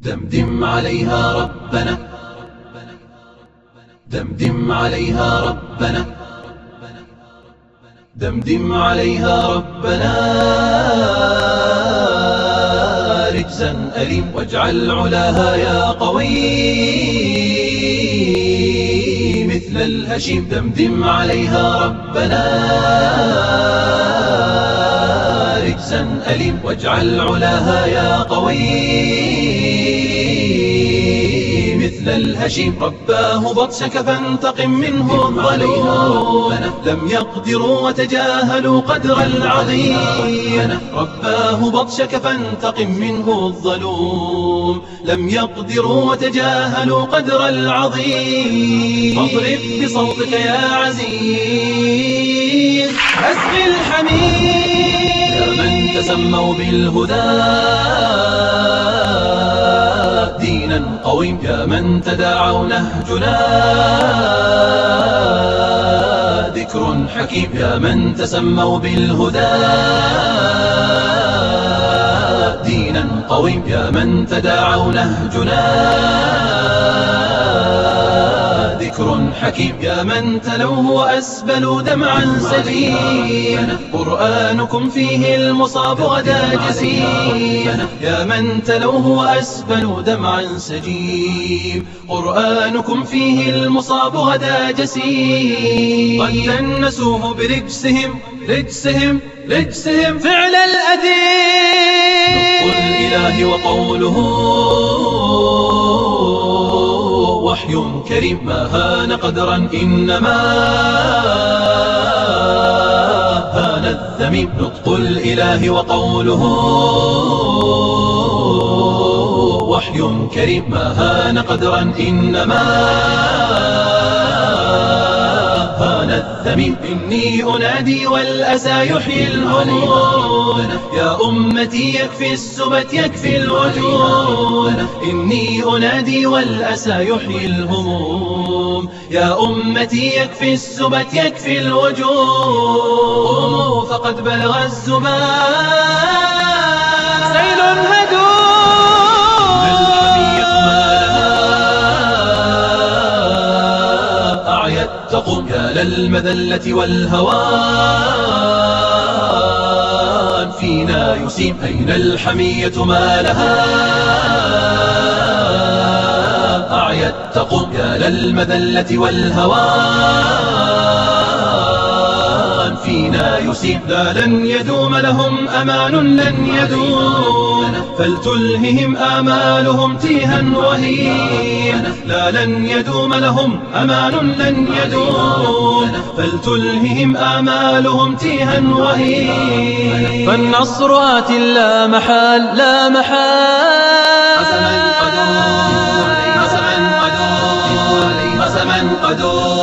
دمدم عليها ربنا. دمدم عليها ربنا. دمدم عليها ربنا. رجزا أليم. واجعل علاها يا قوي. مثل الهشيم. دمدم عليها ربنا. رجزا أليم. واجعل علاها يا قوي. الهشيم رباه بطشك فانتقم منه الظلوم لم يقدروا وتجاهلوا قدر العظيم. رباه بطشك فانتقم منه الظلوم. لم يقدروا وتجاهلوا قدر العظيم. فاضرب بصوتك يا عزيز. أسقي الحميد. يا من تسموا بالهدى. من تداعوا نهجنا. ذكر حكيم يا من تسموا بالهدى. دينا قويم يا من تداعوا نهجنا. ذكر حكيم. يا من تلوه وأسبلوا دمعا سليم قرآنكم فيه المصاب غدا جسيم يا من تلوه وأسبلوا دمعا سجيم قرآنكم فيه المصاب غدا جسيم قد دنسوه برجسهم رجسهم رجسهم فعل الأديم نطق الإله وقوله وحي كريم. ما هان قدرا إنما هان الذميم. نطق الإله وقوله وحي كريم. ما هان قدرا إنما هان الذميم. إني أنادي والأسى يحيي الهموم أمتي يكفي السبت يكفي الوجود. إني أنادي والأسى يحيي الهموم. يا أمتي يكفي السبت يكفي الوجود. فقد بلغ الزمان تقوم يا للمذلة والهوان فينا يسيم أين الحمية ما لها؟ أعيت تقوم يا للمذلة والهوان. فينا يسيم لا لن يدوم لهم أمان لن يدوم فلتلههم آمالهم تيها وهين لا لن يدوم لهم أمان لن يدوم. فلتلههم آمالهم تيها وهين فالنصر آت لا محال لا محال. قسما قدور قسما قدور قسما قدور